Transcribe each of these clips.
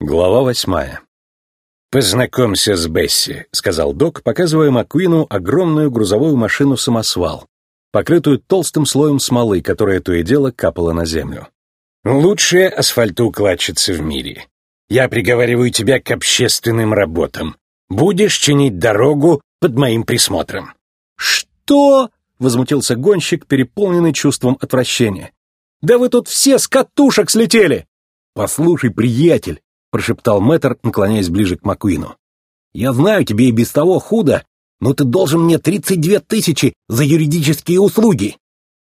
Глава восьмая. «Познакомься с Бесси», — сказал док, показывая Маккуину огромную грузовую машину-самосвал, покрытую толстым слоем смолы, которая то и дело капала на землю. «Лучшая асфальтоукладчица в мире. Я приговариваю тебя к общественным работам. Будешь чинить дорогу под моим присмотром». «Что?» — возмутился гонщик, переполненный чувством отвращения. «Да вы тут все с катушек слетели!» «Послушай, приятель», — прошептал мэтр, наклоняясь ближе к Маккуину. «Я знаю, тебе и без того худо, но ты должен мне тридцать две тысячи за юридические услуги».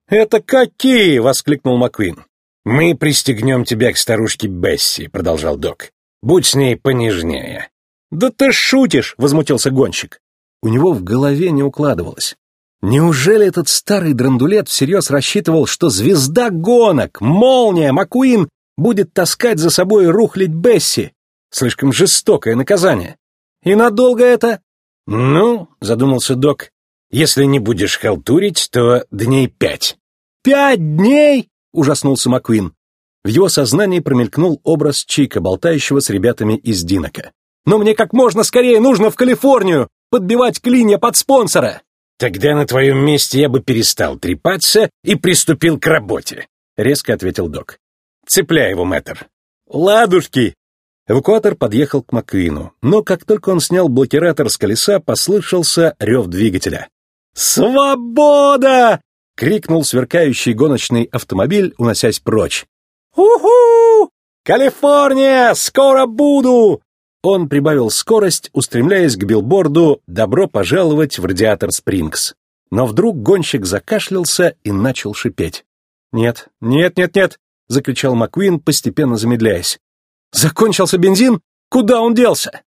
«Это какие?» — воскликнул Маккуин. «Мы пристегнем тебя к старушке Бесси», — продолжал док. «Будь с ней понежнее». «Да ты шутишь!» — возмутился гонщик. У него в голове не укладывалось. Неужели этот старый драндулет всерьез рассчитывал, что звезда гонок, молния, Маккуин будет таскать за собой рухлить Бесси? Слишком жестокое наказание. И надолго это? Ну, задумался док, если не будешь халтурить, то дней пять. Пять дней? Ужаснулся Маккуин. В его сознании промелькнул образ Чика, болтающего с ребятами из Динока. «Но мне как можно скорее нужно в Калифорнию! Подбивать клинья под спонсора!» «Тогда на твоем месте я бы перестал трепаться и приступил к работе», — резко ответил док. «Цепляй его, мэтр». «Ладушки!» Эвакуатор подъехал к Маквину, но как только он снял блокиратор с колеса, послышался рев двигателя. «Свобода!» — крикнул сверкающий гоночный автомобиль, уносясь прочь. «Уху! Калифорния! Скоро буду! Он прибавил скорость, устремляясь к билборду «Добро пожаловать в Радиатор Спрингс». Но вдруг гонщик закашлялся и начал шипеть. «Нет, нет, нет, нет!» — закричал Маккуин, постепенно замедляясь. «Закончился бензин? Куда он делся?»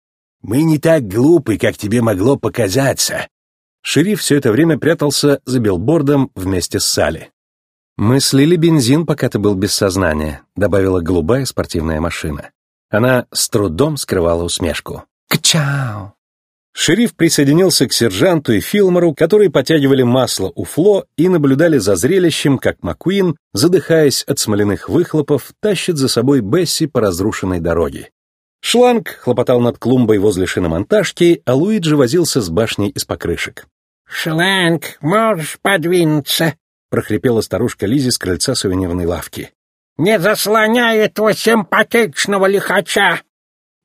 «Мы не так глупы, как тебе могло показаться». Шериф все это время прятался за билбордом вместе с Салли. «Мы слили бензин, пока ты был без сознания», — добавила голубая спортивная машина. Она с трудом скрывала усмешку. «Кчау!» Шериф присоединился к сержанту и Филмору, которые потягивали масло у Фло и наблюдали за зрелищем, как Маккуин, задыхаясь от смоляных выхлопов, тащит за собой Бесси по разрушенной дороге. Шланг хлопотал над клумбой возле шиномонтажки, а Луиджи возился с башней из покрышек. «Шланг, можешь подвинуться?» — прохрипела старушка Лизи с крыльца сувенирной лавки. Не заслоняй этого симпатичного лихача!»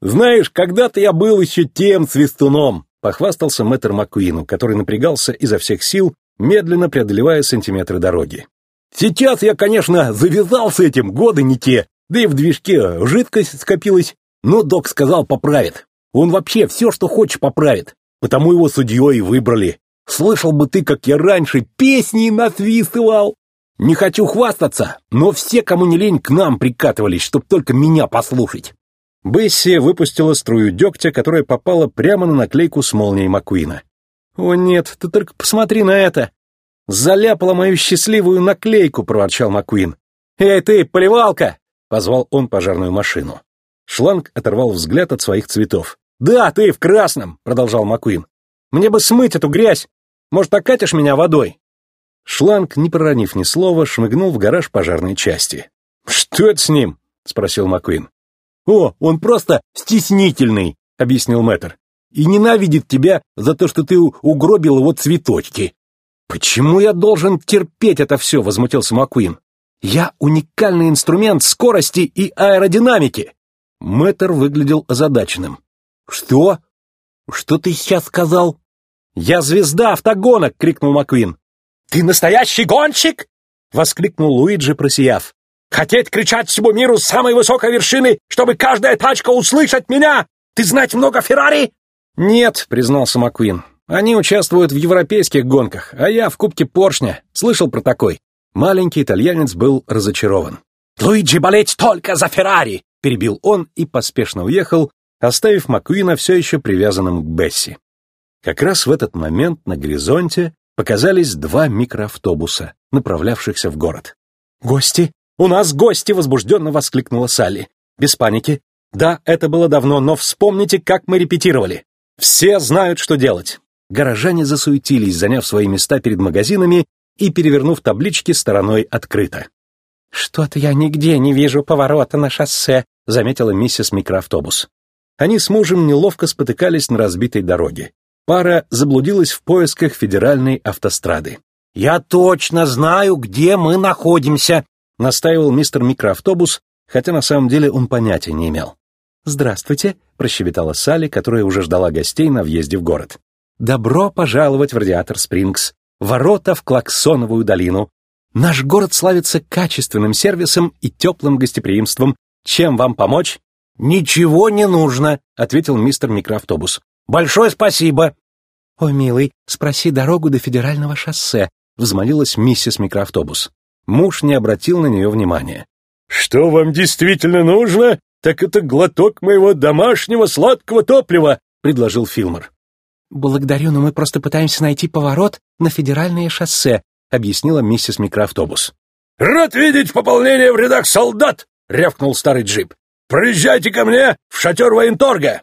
«Знаешь, когда-то я был еще тем свистуном!» — похвастался мэтр Маккуину, который напрягался изо всех сил, медленно преодолевая сантиметры дороги. «Сейчас я, конечно, завязал с этим, годы не те, да и в движке жидкость скопилась, но док сказал, поправит. Он вообще все, что хочешь, поправит, потому его судьей выбрали. Слышал бы ты, как я раньше песни насвистывал!» Не хочу хвастаться, но все, кому не лень, к нам прикатывались, чтоб только меня послушать. Бесси выпустила струю дегтя, которая попала прямо на наклейку с молнией Маккуина. «О нет, ты только посмотри на это!» «Заляпала мою счастливую наклейку», — проворчал Маккуин. «Эй ты, поливалка!» — позвал он пожарную машину. Шланг оторвал взгляд от своих цветов. «Да, ты в красном!» — продолжал Маккуин. «Мне бы смыть эту грязь! Может, окатишь меня водой?» Шланг, не проронив ни слова, шмыгнул в гараж пожарной части. «Что это с ним?» — спросил Маккуин. «О, он просто стеснительный», — объяснил мэтр. «И ненавидит тебя за то, что ты угробил его цветочки». «Почему я должен терпеть это все?» — возмутился Маккуин. «Я уникальный инструмент скорости и аэродинамики». Мэтр выглядел озадаченным. «Что? Что ты сейчас сказал?» «Я звезда автогонок!» — крикнул Маккуин. «Ты настоящий гонщик?» — воскликнул Луиджи, просияв. «Хотеть кричать всему миру с самой высокой вершины, чтобы каждая тачка услышать меня! Ты знать много Феррари?» «Нет», — признался Маккуин. «Они участвуют в европейских гонках, а я в Кубке Поршня. Слышал про такой». Маленький итальянец был разочарован. «Луиджи болеть только за Феррари!» — перебил он и поспешно уехал, оставив Маккуина все еще привязанным к Бесси. Как раз в этот момент на горизонте показались два микроавтобуса, направлявшихся в город. «Гости! У нас гости!» — возбужденно воскликнула Салли. «Без паники. Да, это было давно, но вспомните, как мы репетировали. Все знают, что делать». Горожане засуетились, заняв свои места перед магазинами и перевернув таблички стороной открыто. «Что-то я нигде не вижу поворота на шоссе», заметила миссис микроавтобус. Они с мужем неловко спотыкались на разбитой дороге. Пара заблудилась в поисках федеральной автострады. «Я точно знаю, где мы находимся», — настаивал мистер микроавтобус, хотя на самом деле он понятия не имел. «Здравствуйте», — прощебетала Салли, которая уже ждала гостей на въезде в город. «Добро пожаловать в Радиатор Спрингс, ворота в Клаксоновую долину. Наш город славится качественным сервисом и теплым гостеприимством. Чем вам помочь?» «Ничего не нужно», — ответил мистер микроавтобус. «Большое спасибо». «О, милый, спроси дорогу до федерального шоссе», — взмолилась миссис микроавтобус. Муж не обратил на нее внимания. «Что вам действительно нужно, так это глоток моего домашнего сладкого топлива», — предложил Филмор. «Благодарю, но мы просто пытаемся найти поворот на федеральное шоссе», — объяснила миссис микроавтобус. «Рад видеть пополнение в рядах солдат!» — рявкнул старый джип. «Проезжайте ко мне в шатер военторга!»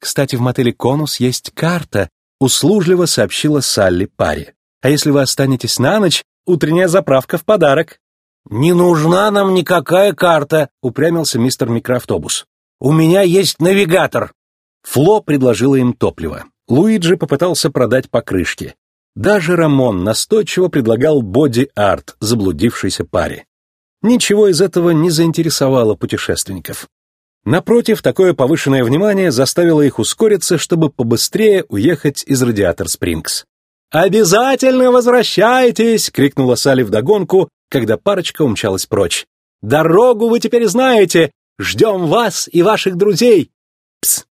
«Кстати, в мотеле «Конус» есть карта», — услужливо сообщила Салли паре. «А если вы останетесь на ночь, утренняя заправка в подарок». «Не нужна нам никакая карта», — упрямился мистер микроавтобус. «У меня есть навигатор». Фло предложила им топливо. Луиджи попытался продать покрышки. Даже Рамон настойчиво предлагал боди-арт заблудившейся паре. Ничего из этого не заинтересовало путешественников. Напротив, такое повышенное внимание заставило их ускориться, чтобы побыстрее уехать из Радиатор Спрингс. «Обязательно возвращайтесь!» — крикнула Салли вдогонку, когда парочка умчалась прочь. «Дорогу вы теперь знаете! Ждем вас и ваших друзей!» «Пс!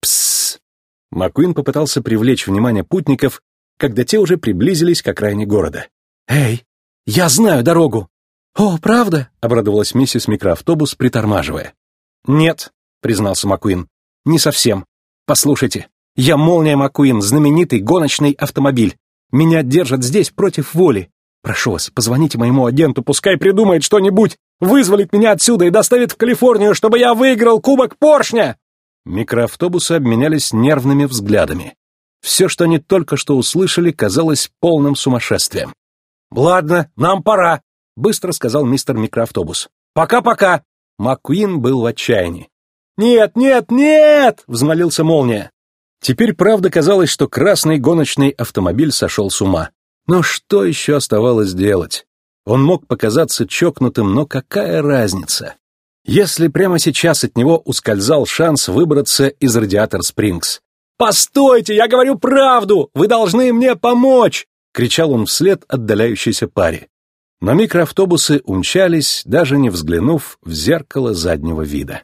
Пс!» Маккуин попытался привлечь внимание путников, когда те уже приблизились к окраине города. «Эй, я знаю дорогу!» «О, правда?» — обрадовалась миссис микроавтобус, притормаживая. «Нет», — признался Маккуин, — «не совсем. Послушайте, я Молния Маккуин, знаменитый гоночный автомобиль. Меня держат здесь против воли. Прошу вас, позвоните моему агенту, пускай придумает что-нибудь, вызволит меня отсюда и доставит в Калифорнию, чтобы я выиграл кубок поршня!» Микроавтобусы обменялись нервными взглядами. Все, что они только что услышали, казалось полным сумасшествием. «Ладно, нам пора», — быстро сказал мистер микроавтобус. «Пока-пока!» Маккуин был в отчаянии. «Нет, нет, нет!» — взмолился молния. Теперь правда казалось, что красный гоночный автомобиль сошел с ума. Но что еще оставалось делать? Он мог показаться чокнутым, но какая разница? Если прямо сейчас от него ускользал шанс выбраться из Радиатор Спрингс. «Постойте, я говорю правду! Вы должны мне помочь!» — кричал он вслед отдаляющейся паре. Но микроавтобусы умчались, даже не взглянув в зеркало заднего вида.